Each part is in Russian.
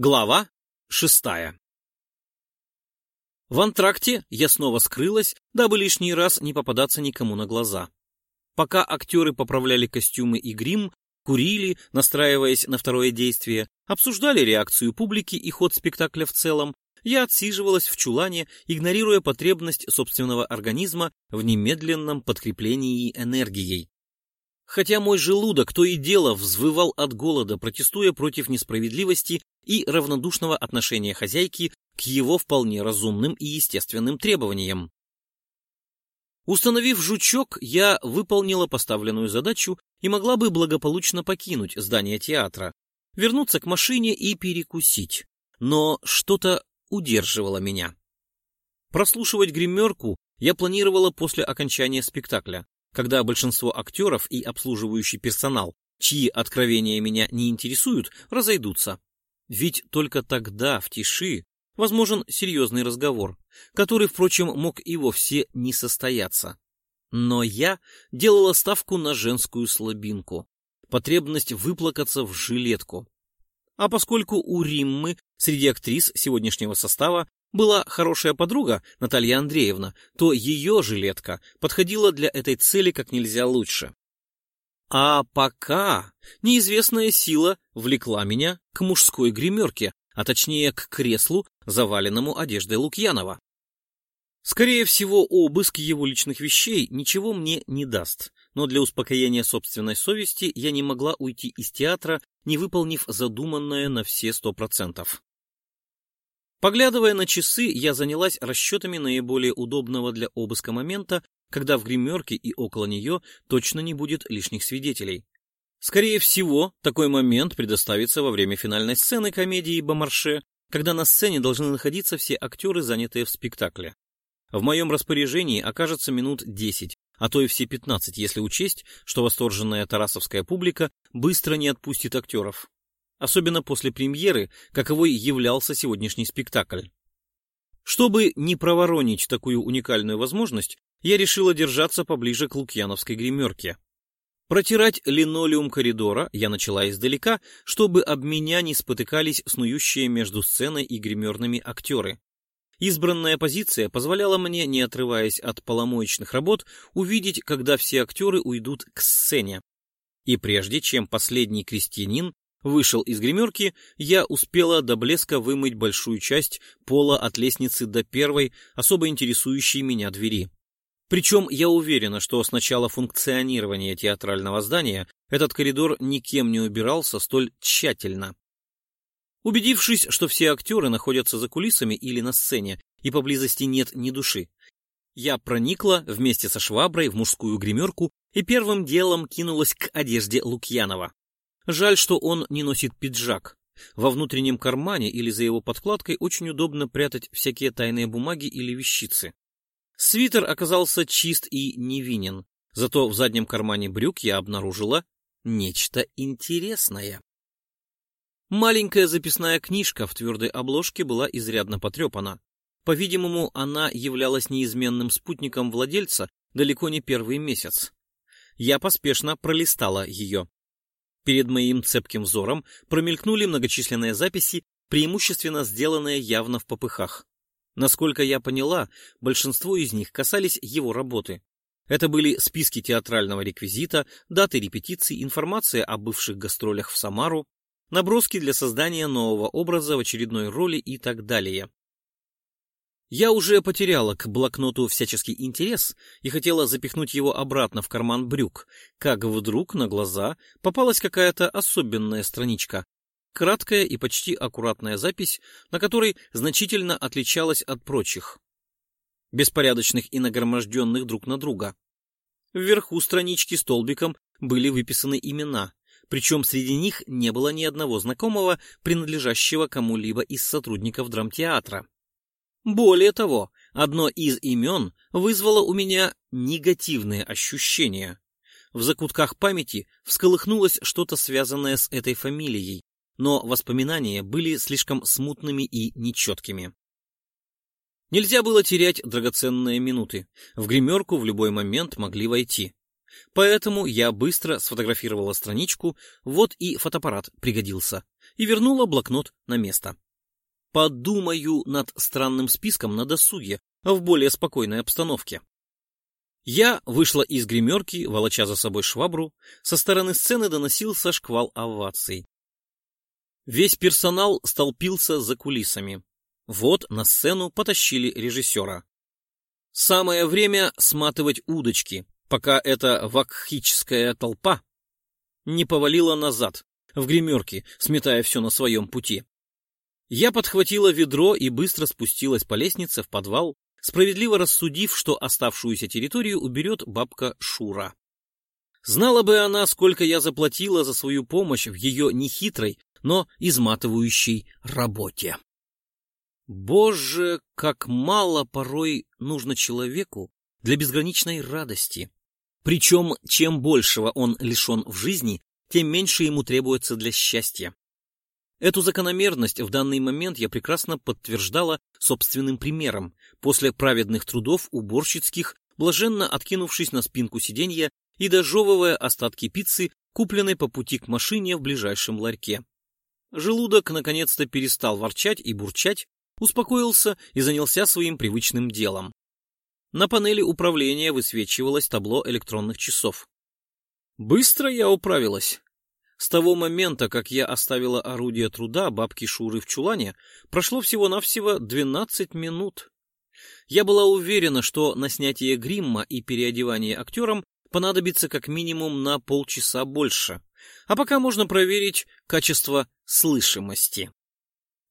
Глава шестая В антракте я снова скрылась, дабы лишний раз не попадаться никому на глаза. Пока актеры поправляли костюмы и грим, курили, настраиваясь на второе действие, обсуждали реакцию публики и ход спектакля в целом, я отсиживалась в чулане, игнорируя потребность собственного организма в немедленном подкреплении энергией. Хотя мой желудок то и дело взвывал от голода, протестуя против несправедливости и равнодушного отношения хозяйки к его вполне разумным и естественным требованиям. Установив жучок, я выполнила поставленную задачу и могла бы благополучно покинуть здание театра, вернуться к машине и перекусить. Но что-то удерживало меня. Прослушивать гримерку я планировала после окончания спектакля, когда большинство актеров и обслуживающий персонал, чьи откровения меня не интересуют, разойдутся. Ведь только тогда, в тиши, возможен серьезный разговор, который, впрочем, мог и вовсе не состояться. Но я делала ставку на женскую слабинку, потребность выплакаться в жилетку. А поскольку у Риммы среди актрис сегодняшнего состава была хорошая подруга Наталья Андреевна, то ее жилетка подходила для этой цели как нельзя лучше. А пока неизвестная сила влекла меня к мужской гримерке, а точнее к креслу, заваленному одеждой Лукьянова. Скорее всего, обыск его личных вещей ничего мне не даст, но для успокоения собственной совести я не могла уйти из театра, не выполнив задуманное на все сто процентов. Поглядывая на часы, я занялась расчетами наиболее удобного для обыска момента, когда в гримерке и около нее точно не будет лишних свидетелей. Скорее всего, такой момент предоставится во время финальной сцены комедии «Бомарше», когда на сцене должны находиться все актеры, занятые в спектакле. В моем распоряжении окажется минут 10, а то и все 15, если учесть, что восторженная тарасовская публика быстро не отпустит актеров особенно после премьеры, каковой являлся сегодняшний спектакль. Чтобы не проворонить такую уникальную возможность, я решила держаться поближе к Лукьяновской гримерке. Протирать линолеум коридора я начала издалека, чтобы об меня не спотыкались снующие между сценой и гримерными актеры. Избранная позиция позволяла мне, не отрываясь от поломоечных работ, увидеть, когда все актеры уйдут к сцене. И прежде чем последний крестьянин вышел из гримерки, я успела до блеска вымыть большую часть пола от лестницы до первой, особо интересующей меня двери. Причем я уверена, что с начала функционирования театрального здания этот коридор никем не убирался столь тщательно. Убедившись, что все актеры находятся за кулисами или на сцене, и поблизости нет ни души, я проникла вместе со шваброй в мужскую гримерку и первым делом кинулась к одежде Лукьянова. Жаль, что он не носит пиджак. Во внутреннем кармане или за его подкладкой очень удобно прятать всякие тайные бумаги или вещицы. Свитер оказался чист и невинен, зато в заднем кармане брюк я обнаружила нечто интересное. Маленькая записная книжка в твердой обложке была изрядно потрепана. По-видимому, она являлась неизменным спутником владельца далеко не первый месяц. Я поспешно пролистала ее. Перед моим цепким взором промелькнули многочисленные записи, преимущественно сделанные явно в попыхах. Насколько я поняла, большинство из них касались его работы. Это были списки театрального реквизита, даты репетиций, информация о бывших гастролях в Самару, наброски для создания нового образа в очередной роли и так далее. Я уже потеряла к блокноту всяческий интерес и хотела запихнуть его обратно в карман брюк, как вдруг на глаза попалась какая-то особенная страничка. Краткая и почти аккуратная запись, на которой значительно отличалась от прочих. Беспорядочных и нагроможденных друг на друга. Вверху странички столбиком были выписаны имена, причем среди них не было ни одного знакомого, принадлежащего кому-либо из сотрудников драмтеатра. Более того, одно из имен вызвало у меня негативные ощущения. В закутках памяти всколыхнулось что-то связанное с этой фамилией, но воспоминания были слишком смутными и нечеткими. Нельзя было терять драгоценные минуты. В гримерку в любой момент могли войти. Поэтому я быстро сфотографировала страничку, вот и фотоаппарат пригодился, и вернула блокнот на место. Подумаю над странным списком на досуге, в более спокойной обстановке. Я вышла из гримерки, волоча за собой швабру, со стороны сцены доносился шквал оваций. Весь персонал столпился за кулисами. Вот на сцену потащили режиссера. Самое время сматывать удочки, пока эта вакхическая толпа не повалила назад, в гримерке, сметая все на своем пути. Я подхватила ведро и быстро спустилась по лестнице в подвал, справедливо рассудив, что оставшуюся территорию уберет бабка Шура. Знала бы она, сколько я заплатила за свою помощь в ее нехитрой, но изматывающей работе. Боже, как мало порой нужно человеку для безграничной радости. Причем, чем большего он лишен в жизни, тем меньше ему требуется для счастья. Эту закономерность в данный момент я прекрасно подтверждала собственным примером, после праведных трудов уборщицких, блаженно откинувшись на спинку сиденья и дожевывая остатки пиццы, купленной по пути к машине в ближайшем ларьке. Желудок наконец-то перестал ворчать и бурчать, успокоился и занялся своим привычным делом. На панели управления высвечивалось табло электронных часов. Быстро я управилась. С того момента, как я оставила орудие труда бабки Шуры в чулане, прошло всего-навсего 12 минут. Я была уверена, что на снятие гримма и переодевание актерам понадобится как минимум на полчаса больше, а пока можно проверить качество слышимости.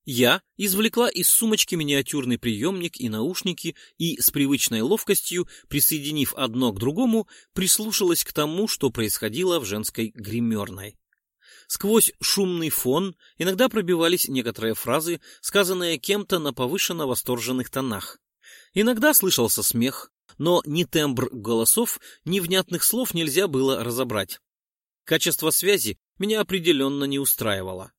Я извлекла из сумочки миниатюрный приемник и наушники и с привычной ловкостью, присоединив одно к другому, прислушалась к тому, что происходило в женской гримерной. Сквозь шумный фон иногда пробивались некоторые фразы, сказанные кем-то на повышенно восторженных тонах. Иногда слышался смех, но ни тембр голосов, ни внятных слов нельзя было разобрать. Качество связи меня определенно не устраивало.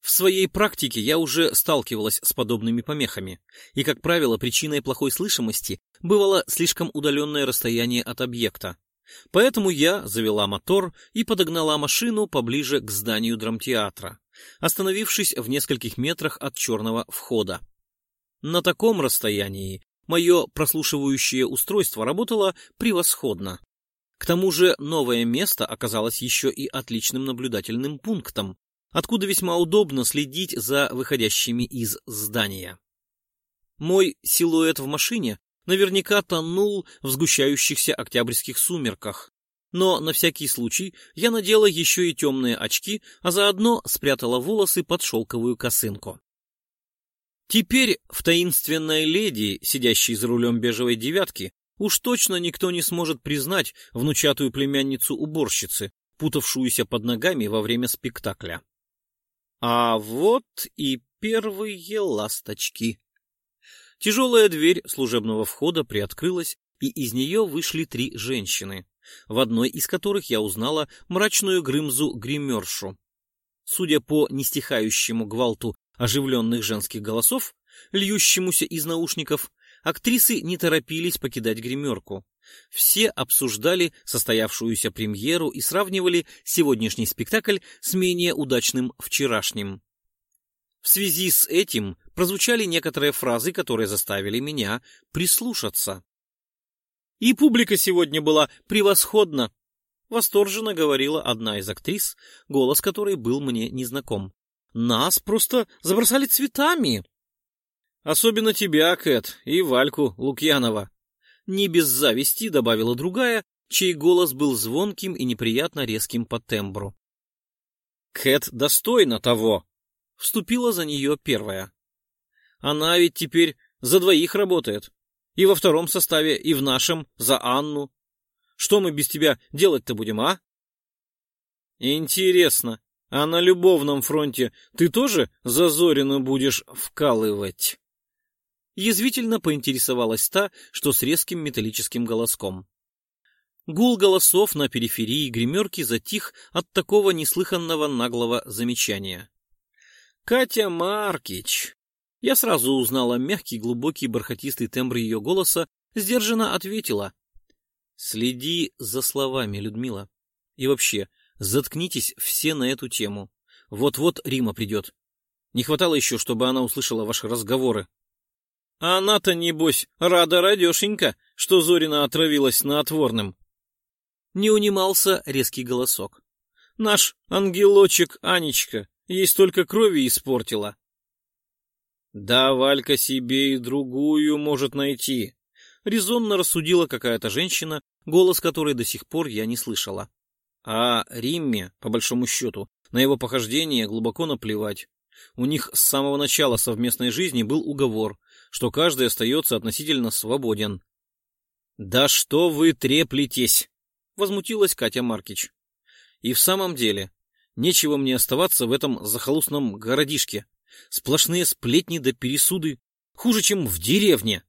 В своей практике я уже сталкивалась с подобными помехами, и, как правило, причиной плохой слышимости бывало слишком удаленное расстояние от объекта. Поэтому я завела мотор и подогнала машину поближе к зданию драмтеатра, остановившись в нескольких метрах от черного входа. На таком расстоянии мое прослушивающее устройство работало превосходно. К тому же новое место оказалось еще и отличным наблюдательным пунктом, откуда весьма удобно следить за выходящими из здания. Мой силуэт в машине наверняка тонул в сгущающихся октябрьских сумерках, но на всякий случай я надела еще и темные очки, а заодно спрятала волосы под шелковую косынку. Теперь в таинственной леди, сидящей за рулем бежевой девятки, уж точно никто не сможет признать внучатую племянницу уборщицы, путавшуюся под ногами во время спектакля. А вот и первые ласточки. Тяжелая дверь служебного входа приоткрылась, и из нее вышли три женщины, в одной из которых я узнала мрачную Грымзу-гримершу. Судя по нестихающему гвалту оживленных женских голосов, льющемуся из наушников, актрисы не торопились покидать гримерку. Все обсуждали состоявшуюся премьеру и сравнивали сегодняшний спектакль с менее удачным вчерашним. В связи с этим прозвучали некоторые фразы, которые заставили меня прислушаться. И публика сегодня была превосходна, восторженно говорила одна из актрис, голос которой был мне незнаком. Нас просто забросали цветами. Особенно тебя, Кэт, и Вальку Лукьянова. Не без зависти добавила другая, чей голос был звонким и неприятно резким по тембру. Кэт достойна того. Вступила за нее первая. Она ведь теперь за двоих работает. И во втором составе, и в нашем, за Анну. Что мы без тебя делать-то будем, а? Интересно, а на любовном фронте ты тоже за Зорину будешь вкалывать? Язвительно поинтересовалась та, что с резким металлическим голоском. Гул голосов на периферии гримерки затих от такого неслыханного наглого замечания. «Катя Маркич!» Я сразу узнала мягкий, глубокий, бархатистый тембр ее голоса, сдержанно ответила. Следи за словами, Людмила. И вообще, заткнитесь все на эту тему. Вот-вот Рима придет. Не хватало еще, чтобы она услышала ваши разговоры. А она-то, небось, рада радешенька, что Зорина отравилась на отворным. Не унимался резкий голосок. Наш ангелочек Анечка ей столько крови испортила. Да, Валька себе и другую может найти. Резонно рассудила какая-то женщина, голос которой до сих пор я не слышала. А Римме, по большому счету, на его похождение глубоко наплевать. У них с самого начала совместной жизни был уговор, что каждый остается относительно свободен. «Да что вы треплетесь!» — возмутилась Катя Маркич. «И в самом деле, нечего мне оставаться в этом захолустном городишке. Сплошные сплетни да пересуды, хуже, чем в деревне».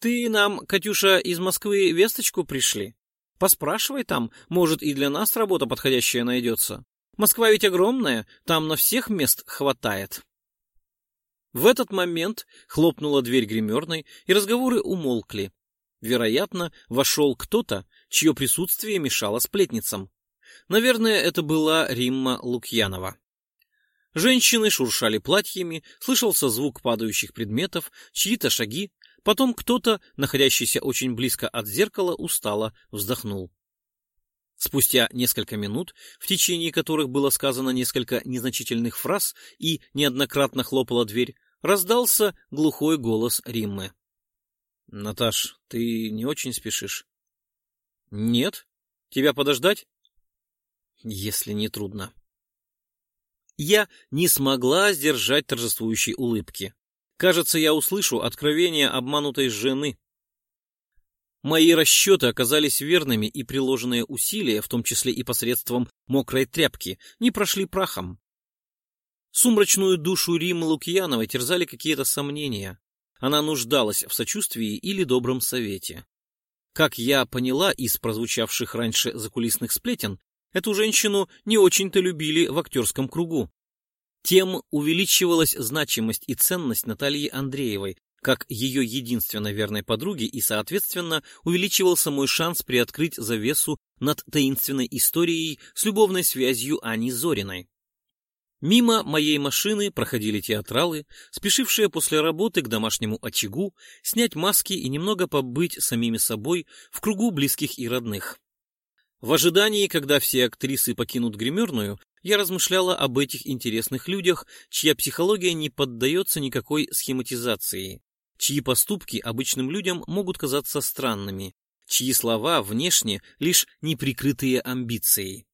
«Ты нам, Катюша, из Москвы весточку пришли? Поспрашивай там, может, и для нас работа подходящая найдется. Москва ведь огромная, там на всех мест хватает». В этот момент хлопнула дверь гримерной, и разговоры умолкли. Вероятно, вошел кто-то, чье присутствие мешало сплетницам. Наверное, это была Римма Лукьянова. Женщины шуршали платьями, слышался звук падающих предметов, чьи-то шаги, потом кто-то, находящийся очень близко от зеркала, устало вздохнул. Спустя несколько минут, в течение которых было сказано несколько незначительных фраз и неоднократно хлопала дверь, раздался глухой голос Риммы. — Наташ, ты не очень спешишь? — Нет. Тебя подождать? — Если не трудно. Я не смогла сдержать торжествующей улыбки. Кажется, я услышу откровение обманутой жены. Мои расчеты оказались верными, и приложенные усилия, в том числе и посредством мокрой тряпки, не прошли прахом. Сумрачную душу Римы Лукьяновой терзали какие-то сомнения. Она нуждалась в сочувствии или добром совете. Как я поняла из прозвучавших раньше закулисных сплетен, эту женщину не очень-то любили в актерском кругу. Тем увеличивалась значимость и ценность Натальи Андреевой, как ее единственно верной подруги, и, соответственно, увеличивался мой шанс приоткрыть завесу над таинственной историей с любовной связью Ани Зориной. Мимо моей машины проходили театралы, спешившие после работы к домашнему очагу, снять маски и немного побыть самими собой в кругу близких и родных. В ожидании, когда все актрисы покинут гримерную, я размышляла об этих интересных людях, чья психология не поддается никакой схематизации, чьи поступки обычным людям могут казаться странными, чьи слова внешне лишь неприкрытые амбицией.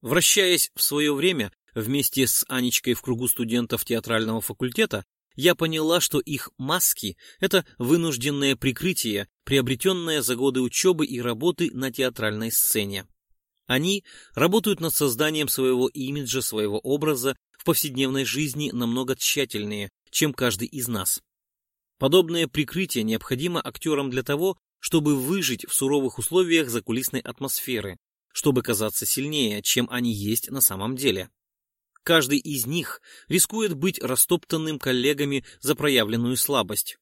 Вращаясь в свое время Вместе с Анечкой в кругу студентов театрального факультета я поняла, что их маски — это вынужденное прикрытие, приобретенное за годы учебы и работы на театральной сцене. Они работают над созданием своего имиджа, своего образа в повседневной жизни намного тщательнее, чем каждый из нас. Подобное прикрытие необходимо актерам для того, чтобы выжить в суровых условиях закулисной атмосферы, чтобы казаться сильнее, чем они есть на самом деле. Каждый из них рискует быть растоптанным коллегами за проявленную слабость.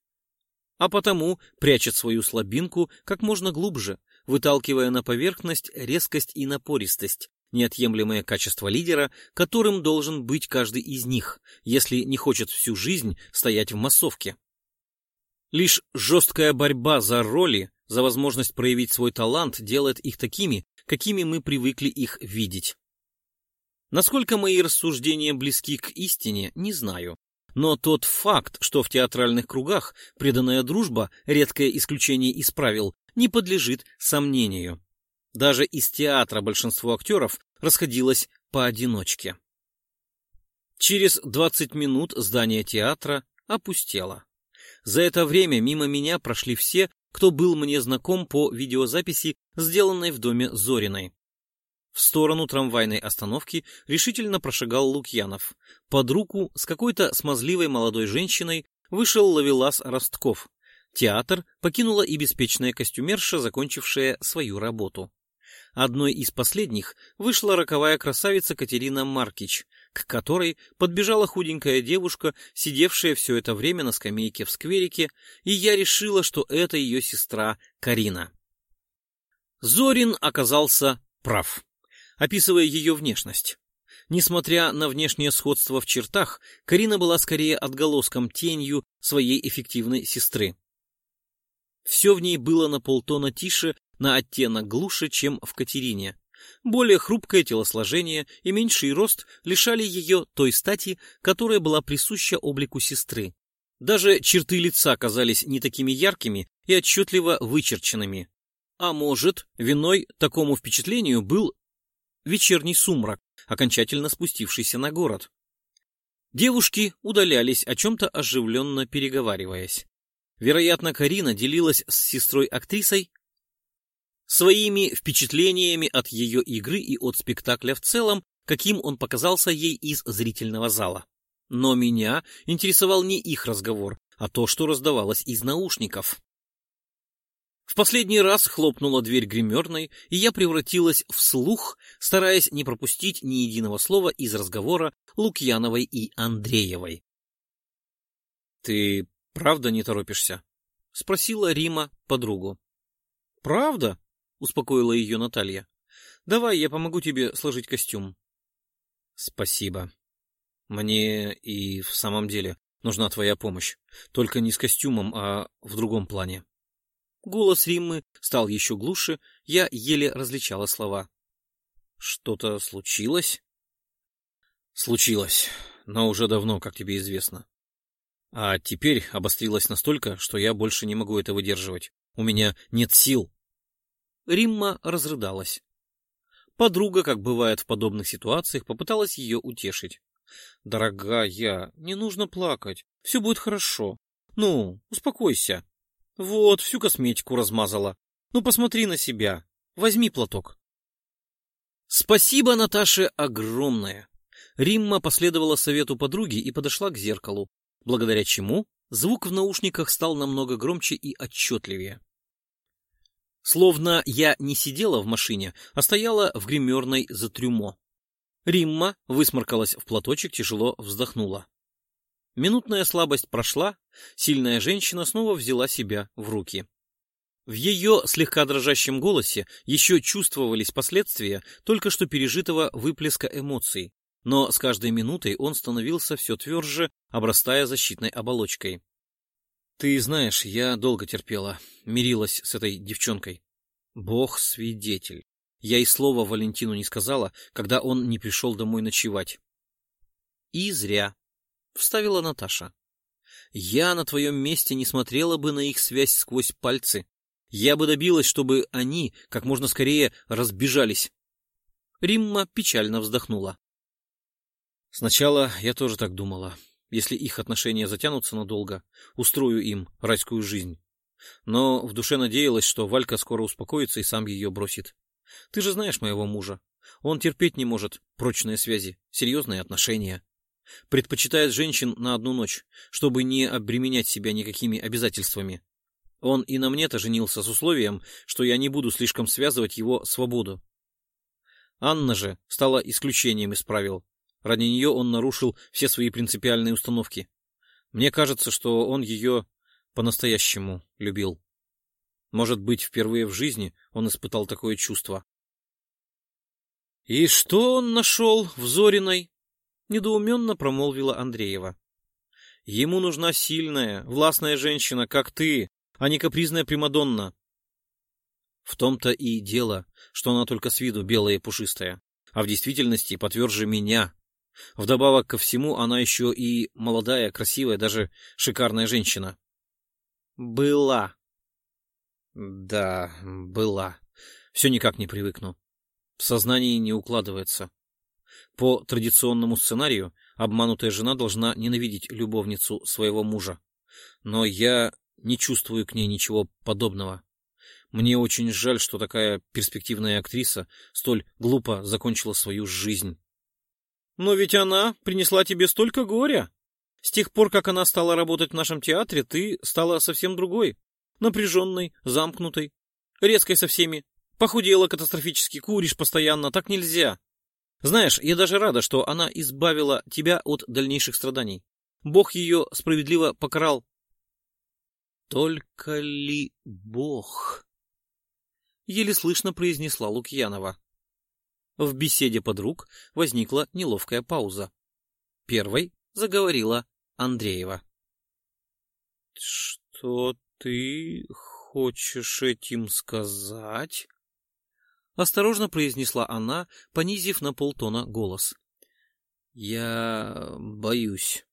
А потому прячет свою слабинку как можно глубже, выталкивая на поверхность резкость и напористость, неотъемлемое качество лидера, которым должен быть каждый из них, если не хочет всю жизнь стоять в массовке. Лишь жесткая борьба за роли, за возможность проявить свой талант делает их такими, какими мы привыкли их видеть. Насколько мои рассуждения близки к истине, не знаю. Но тот факт, что в театральных кругах преданная дружба, редкое исключение из правил, не подлежит сомнению. Даже из театра большинство актеров расходилось поодиночке. Через 20 минут здание театра опустело. За это время мимо меня прошли все, кто был мне знаком по видеозаписи, сделанной в доме Зориной. В сторону трамвайной остановки решительно прошагал Лукьянов. Под руку с какой-то смазливой молодой женщиной вышел ловелас Ростков. Театр покинула и беспечная костюмерша, закончившая свою работу. Одной из последних вышла роковая красавица Катерина Маркич, к которой подбежала худенькая девушка, сидевшая все это время на скамейке в скверике, и я решила, что это ее сестра Карина. Зорин оказался прав, описывая ее внешность. Несмотря на внешнее сходство в чертах, Карина была скорее отголоском тенью своей эффективной сестры. Все в ней было на полтона тише, на оттенок глуше, чем в Катерине. Более хрупкое телосложение и меньший рост лишали ее той стати, которая была присуща облику сестры. Даже черты лица казались не такими яркими и отчетливо вычерченными. А может, виной такому впечатлению был вечерний сумрак, окончательно спустившийся на город. Девушки удалялись, о чем-то оживленно переговариваясь. Вероятно, Карина делилась с сестрой-актрисой своими впечатлениями от ее игры и от спектакля в целом, каким он показался ей из зрительного зала. Но меня интересовал не их разговор, а то, что раздавалось из наушников. В последний раз хлопнула дверь гримерной, и я превратилась в слух, стараясь не пропустить ни единого слова из разговора Лукьяновой и Андреевой. — Ты правда не торопишься? — спросила Рима подругу. — Правда? — успокоила ее Наталья. — Давай, я помогу тебе сложить костюм. — Спасибо. Мне и в самом деле нужна твоя помощь. Только не с костюмом, а в другом плане. Голос Риммы стал еще глуше, я еле различала слова. Что-то случилось? Случилось, но уже давно, как тебе известно. А теперь обострилось настолько, что я больше не могу это выдерживать. У меня нет сил. Римма разрыдалась. Подруга, как бывает в подобных ситуациях, попыталась ее утешить. «Дорогая, не нужно плакать. Все будет хорошо. Ну, успокойся. Вот, всю косметику размазала. Ну, посмотри на себя. Возьми платок. Спасибо, Наташе, огромное. Римма последовала совету подруги и подошла к зеркалу, благодаря чему звук в наушниках стал намного громче и отчетливее. Словно я не сидела в машине, а стояла в гримерной за трюмо. Римма высморкалась в платочек, тяжело вздохнула. Минутная слабость прошла, сильная женщина снова взяла себя в руки. В ее слегка дрожащем голосе еще чувствовались последствия только что пережитого выплеска эмоций, но с каждой минутой он становился все тверже, обрастая защитной оболочкой. «Ты знаешь, я долго терпела, мирилась с этой девчонкой. Бог свидетель. Я и слова Валентину не сказала, когда он не пришел домой ночевать. И зря. — вставила Наташа. «Я на твоем месте не смотрела бы на их связь сквозь пальцы. Я бы добилась, чтобы они как можно скорее разбежались». Римма печально вздохнула. «Сначала я тоже так думала. Если их отношения затянутся надолго, устрою им райскую жизнь. Но в душе надеялась, что Валька скоро успокоится и сам ее бросит. Ты же знаешь моего мужа. Он терпеть не может прочные связи, серьезные отношения предпочитает женщин на одну ночь, чтобы не обременять себя никакими обязательствами. Он и на мне-то женился с условием, что я не буду слишком связывать его свободу. Анна же стала исключением из правил. Ради нее он нарушил все свои принципиальные установки. Мне кажется, что он ее по-настоящему любил. Может быть, впервые в жизни он испытал такое чувство. И что он нашел в Зориной? Недоуменно промолвила Андреева. Ему нужна сильная, властная женщина, как ты, а не капризная Примадонна. В том-то и дело, что она только с виду белая и пушистая, а в действительности потверже меня. Вдобавок ко всему, она еще и молодая, красивая, даже шикарная женщина. Была. Да, была. Все никак не привыкну. В сознании не укладывается. По традиционному сценарию обманутая жена должна ненавидеть любовницу своего мужа. Но я не чувствую к ней ничего подобного. Мне очень жаль, что такая перспективная актриса столь глупо закончила свою жизнь. Но ведь она принесла тебе столько горя. С тех пор, как она стала работать в нашем театре, ты стала совсем другой. Напряженной, замкнутой, резкой со всеми. Похудела катастрофически, куришь постоянно, так нельзя. Знаешь, я даже рада, что она избавила тебя от дальнейших страданий. Бог ее справедливо покарал. Только ли Бог? еле слышно произнесла Лукьянова. В беседе подруг возникла неловкая пауза. Первой заговорила Андреева. — Что ты хочешь этим сказать? Осторожно произнесла она, понизив на полтона голос. — Я боюсь,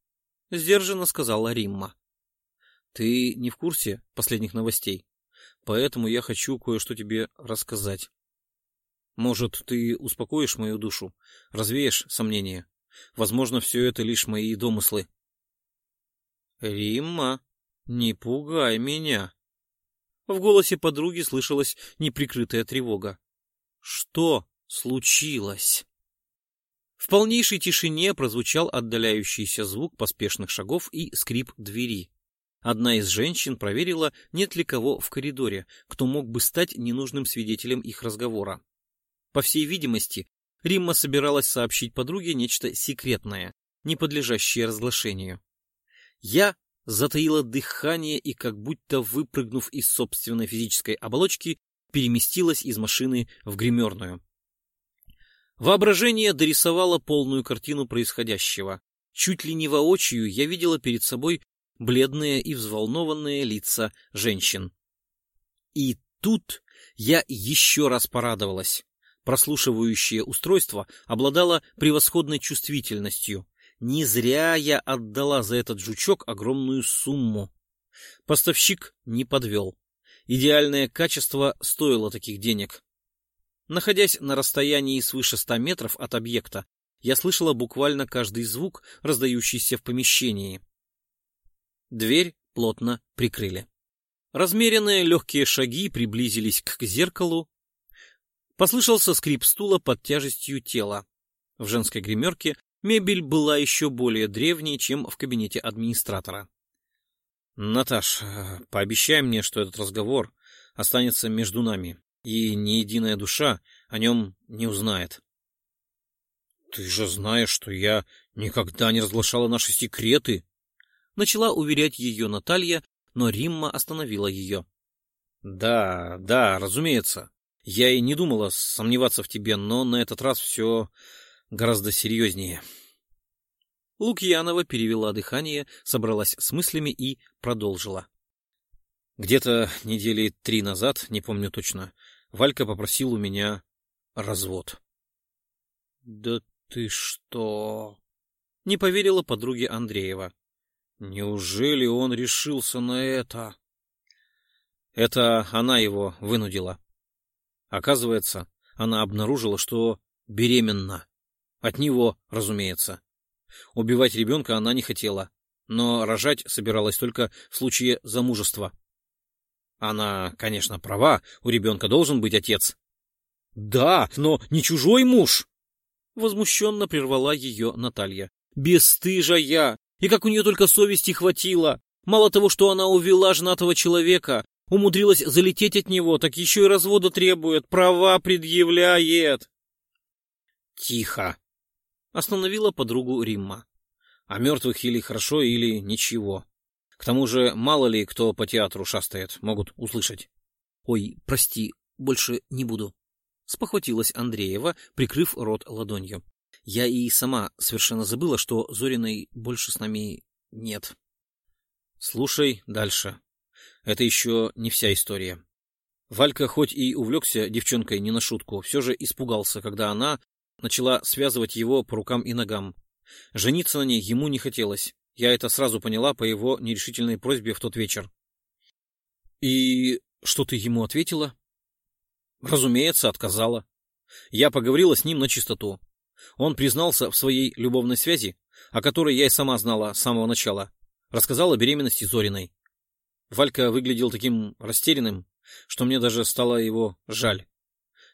— сдержанно сказала Римма. — Ты не в курсе последних новостей, поэтому я хочу кое-что тебе рассказать. Может, ты успокоишь мою душу, развеешь сомнения? Возможно, все это лишь мои домыслы. — Римма, не пугай меня. В голосе подруги слышалась неприкрытая тревога. — Что случилось? В полнейшей тишине прозвучал отдаляющийся звук поспешных шагов и скрип двери. Одна из женщин проверила, нет ли кого в коридоре, кто мог бы стать ненужным свидетелем их разговора. По всей видимости, Римма собиралась сообщить подруге нечто секретное, не подлежащее разглашению. Я затаила дыхание и, как будто выпрыгнув из собственной физической оболочки, переместилась из машины в гримерную. Воображение дорисовало полную картину происходящего. Чуть ли не воочию я видела перед собой бледные и взволнованные лица женщин. И тут я еще раз порадовалась. Прослушивающее устройство обладало превосходной чувствительностью. Не зря я отдала за этот жучок огромную сумму. Поставщик не подвел. Идеальное качество стоило таких денег. Находясь на расстоянии свыше ста метров от объекта, я слышала буквально каждый звук, раздающийся в помещении. Дверь плотно прикрыли. Размеренные легкие шаги приблизились к зеркалу. Послышался скрип стула под тяжестью тела. В женской гримерке мебель была еще более древней, чем в кабинете администратора. — Наташ, пообещай мне, что этот разговор останется между нами и ни единая душа о нем не узнает. — Ты же знаешь, что я никогда не разглашала наши секреты! Начала уверять ее Наталья, но Римма остановила ее. — Да, да, разумеется. Я и не думала сомневаться в тебе, но на этот раз все гораздо серьезнее. Лукьянова перевела дыхание, собралась с мыслями и продолжила. Где-то недели три назад, не помню точно, Валька попросил у меня развод. — Да ты что? — не поверила подруге Андреева. — Неужели он решился на это? Это она его вынудила. Оказывается, она обнаружила, что беременна. От него, разумеется. Убивать ребенка она не хотела, но рожать собиралась только в случае замужества. Она, конечно, права, у ребенка должен быть отец. Да, но не чужой муж! Возмущенно прервала ее Наталья. Бесстыжая! И как у нее только совести хватило! Мало того, что она увела женатого человека, умудрилась залететь от него, так еще и развода требует, права предъявляет. Тихо! Остановила подругу Римма. О мертвых или хорошо, или ничего. К тому же, мало ли кто по театру шастает, могут услышать. — Ой, прости, больше не буду. Спохватилась Андреева, прикрыв рот ладонью. Я и сама совершенно забыла, что Зориной больше с нами нет. Слушай дальше. Это еще не вся история. Валька хоть и увлекся девчонкой не на шутку, все же испугался, когда она начала связывать его по рукам и ногам. Жениться на ней ему не хотелось, я это сразу поняла по его нерешительной просьбе в тот вечер. И что ты ему ответила? Разумеется, отказала. Я поговорила с ним на чистоту. Он признался в своей любовной связи, о которой я и сама знала с самого начала. Рассказал о беременности Зориной. Валька выглядел таким растерянным, что мне даже стало его жаль.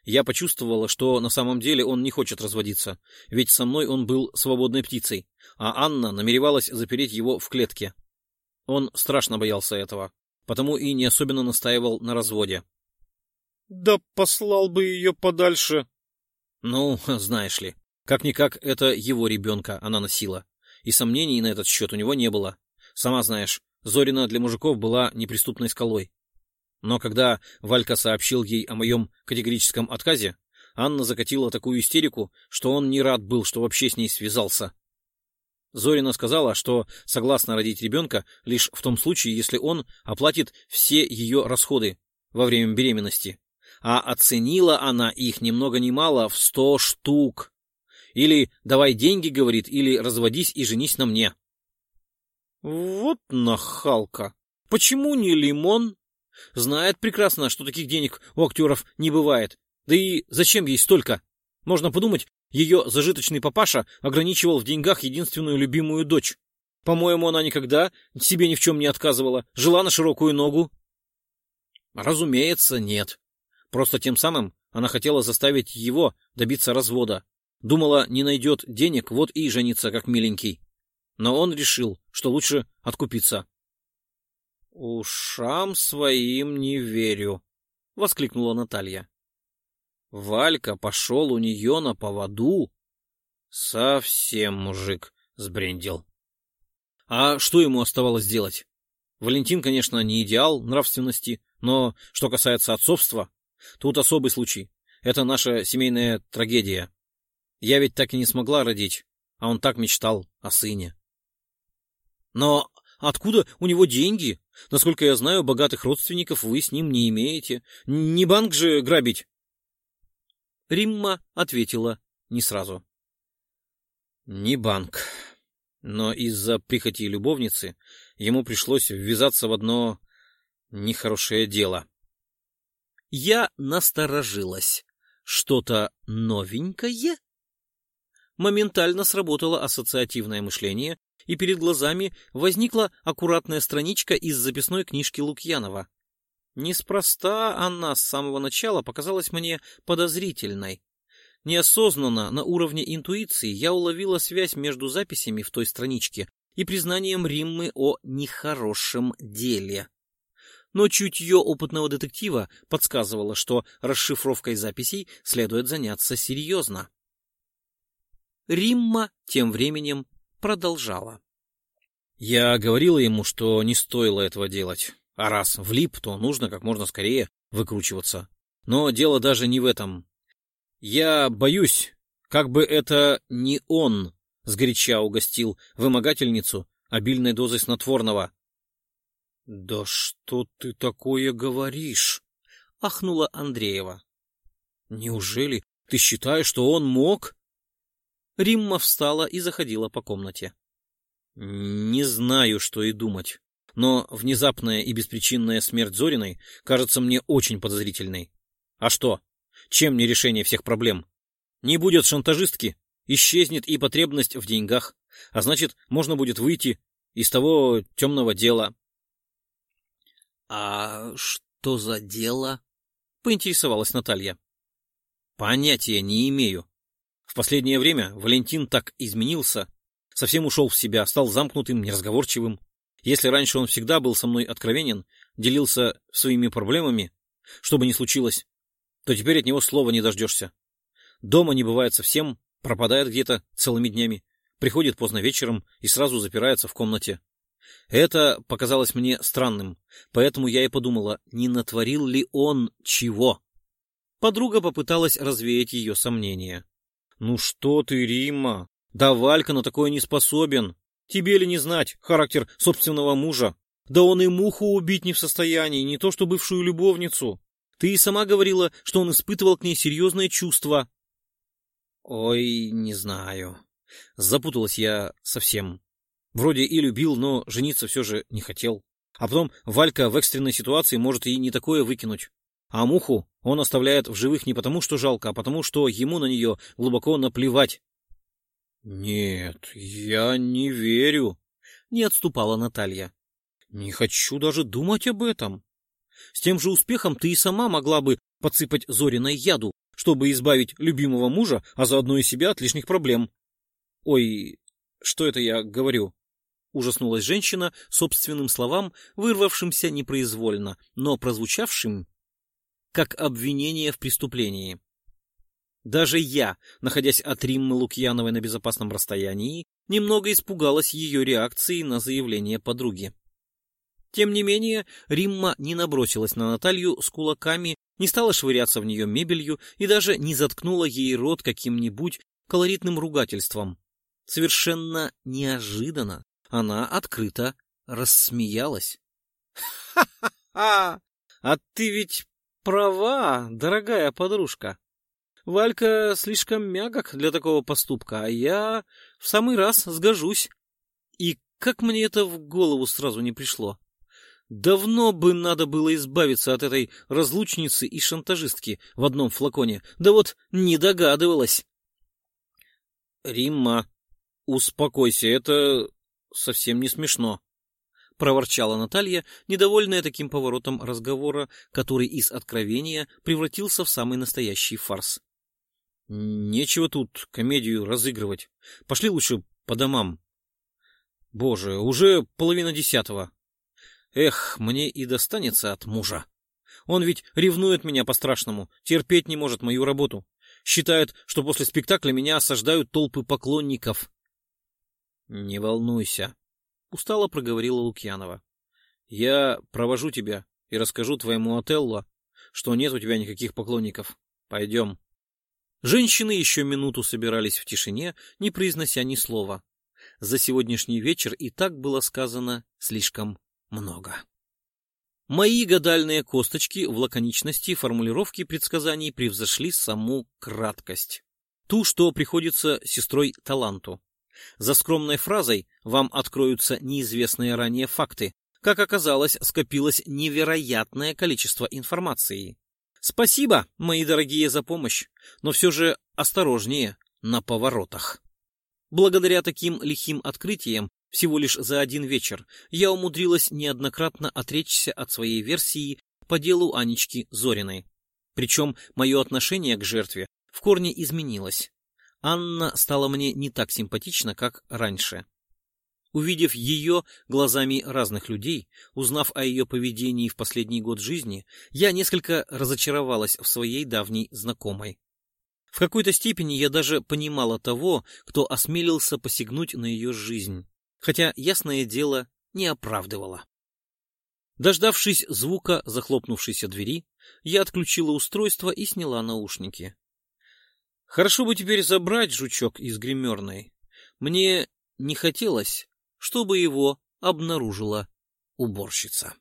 Я почувствовала, что на самом деле он не хочет разводиться, ведь со мной он был свободной птицей, а Анна намеревалась запереть его в клетке. Он страшно боялся этого, потому и не особенно настаивал на разводе. — Да послал бы ее подальше. — Ну, знаешь ли, как-никак это его ребенка она носила, и сомнений на этот счет у него не было. Сама знаешь, Зорина для мужиков была неприступной скалой. Но когда Валька сообщил ей о моем категорическом отказе, Анна закатила такую истерику, что он не рад был, что вообще с ней связался. Зорина сказала, что согласна родить ребенка лишь в том случае, если он оплатит все ее расходы во время беременности. А оценила она их ни много ни мало в сто штук. Или давай деньги, говорит, или разводись и женись на мне. Вот нахалка. Почему не лимон? Знает прекрасно, что таких денег у актеров не бывает. Да и зачем ей столько? Можно подумать, ее зажиточный папаша ограничивал в деньгах единственную любимую дочь. По-моему, она никогда себе ни в чем не отказывала, жила на широкую ногу. Разумеется, нет. Просто тем самым она хотела заставить его добиться развода. Думала, не найдет денег, вот и женится, как миленький. Но он решил, что лучше откупиться. «Ушам своим не верю», — воскликнула Наталья. Валька пошел у нее на поводу. Совсем мужик сбрендил. А что ему оставалось делать? Валентин, конечно, не идеал нравственности, но что касается отцовства, тут особый случай. Это наша семейная трагедия. Я ведь так и не смогла родить, а он так мечтал о сыне. Но откуда у него деньги? Насколько я знаю, богатых родственников вы с ним не имеете. Не банк же грабить. Римма ответила не сразу. Не банк. Но из-за прихоти любовницы ему пришлось ввязаться в одно нехорошее дело. Я насторожилась. Что-то новенькое? Моментально сработало ассоциативное мышление, и перед глазами возникла аккуратная страничка из записной книжки Лукьянова. Неспроста она с самого начала показалась мне подозрительной. Неосознанно, на уровне интуиции, я уловила связь между записями в той страничке и признанием Риммы о нехорошем деле. Но чутье опытного детектива подсказывало, что расшифровкой записей следует заняться серьезно. Римма тем временем продолжала. Я говорила ему, что не стоило этого делать. А раз влип, то нужно как можно скорее выкручиваться. Но дело даже не в этом. Я боюсь, как бы это не он сгоряча угостил вымогательницу обильной дозой снотворного. — Да что ты такое говоришь? — ахнула Андреева. — Неужели ты считаешь, что он мог? Римма встала и заходила по комнате. — Не знаю, что и думать но внезапная и беспричинная смерть Зориной кажется мне очень подозрительной. А что? Чем не решение всех проблем? Не будет шантажистки, исчезнет и потребность в деньгах, а значит, можно будет выйти из того темного дела. — А что за дело? — поинтересовалась Наталья. — Понятия не имею. В последнее время Валентин так изменился, совсем ушел в себя, стал замкнутым, неразговорчивым. Если раньше он всегда был со мной откровенен, делился своими проблемами, что бы ни случилось, то теперь от него слова не дождешься. Дома не бывает совсем, пропадает где-то целыми днями, приходит поздно вечером и сразу запирается в комнате. Это показалось мне странным, поэтому я и подумала, не натворил ли он чего. Подруга попыталась развеять ее сомнения. — Ну что ты, Рима, да Валька на такое не способен. Тебе ли не знать характер собственного мужа? Да он и муху убить не в состоянии, не то что бывшую любовницу. Ты и сама говорила, что он испытывал к ней серьезные чувства. Ой, не знаю. Запуталась я совсем. Вроде и любил, но жениться все же не хотел. А потом Валька в экстренной ситуации может и не такое выкинуть. А муху он оставляет в живых не потому, что жалко, а потому, что ему на нее глубоко наплевать. Нет, я не верю, не отступала Наталья. Не хочу даже думать об этом. С тем же успехом ты и сама могла бы подсыпать Зориной яду, чтобы избавить любимого мужа, а заодно и себя от лишних проблем. Ой, что это я говорю? Ужаснулась женщина собственным словам, вырвавшимся непроизвольно, но прозвучавшим как обвинение в преступлении. Даже я, находясь от Риммы Лукьяновой на безопасном расстоянии, немного испугалась ее реакции на заявление подруги. Тем не менее, Римма не набросилась на Наталью с кулаками, не стала швыряться в нее мебелью и даже не заткнула ей рот каким-нибудь колоритным ругательством. Совершенно неожиданно она открыто рассмеялась. «Ха-ха-ха! А ты ведь права, дорогая подружка. Валька слишком мягок для такого поступка, а я в самый раз сгожусь. И как мне это в голову сразу не пришло? Давно бы надо было избавиться от этой разлучницы и шантажистки в одном флаконе, да вот не догадывалась. Римма, успокойся, это совсем не смешно, проворчала Наталья, недовольная таким поворотом разговора, который из откровения превратился в самый настоящий фарс. Нечего тут комедию разыгрывать. Пошли лучше по домам. Боже, уже половина десятого. Эх, мне и достанется от мужа. Он ведь ревнует меня по-страшному, терпеть не может мою работу. Считает, что после спектакля меня осаждают толпы поклонников. Не волнуйся, устало проговорила Лукьянова. Я провожу тебя и расскажу твоему Отелло, что нет у тебя никаких поклонников. Пойдем. Женщины еще минуту собирались в тишине, не произнося ни слова. За сегодняшний вечер и так было сказано слишком много. Мои гадальные косточки в лаконичности формулировки предсказаний превзошли саму краткость. Ту, что приходится сестрой таланту. За скромной фразой «вам откроются неизвестные ранее факты», как оказалось, скопилось невероятное количество информации. Спасибо, мои дорогие, за помощь, но все же осторожнее на поворотах. Благодаря таким лихим открытиям всего лишь за один вечер я умудрилась неоднократно отречься от своей версии по делу Анечки Зориной. Причем мое отношение к жертве в корне изменилось. Анна стала мне не так симпатична, как раньше. Увидев ее глазами разных людей, узнав о ее поведении в последний год жизни, я несколько разочаровалась в своей давней знакомой. В какой-то степени я даже понимала того, кто осмелился посягнуть на ее жизнь хотя, ясное дело, не оправдывала. Дождавшись звука захлопнувшейся двери, я отключила устройство и сняла наушники. Хорошо бы теперь забрать жучок из гримерной. Мне не хотелось, чтобы его обнаружила уборщица.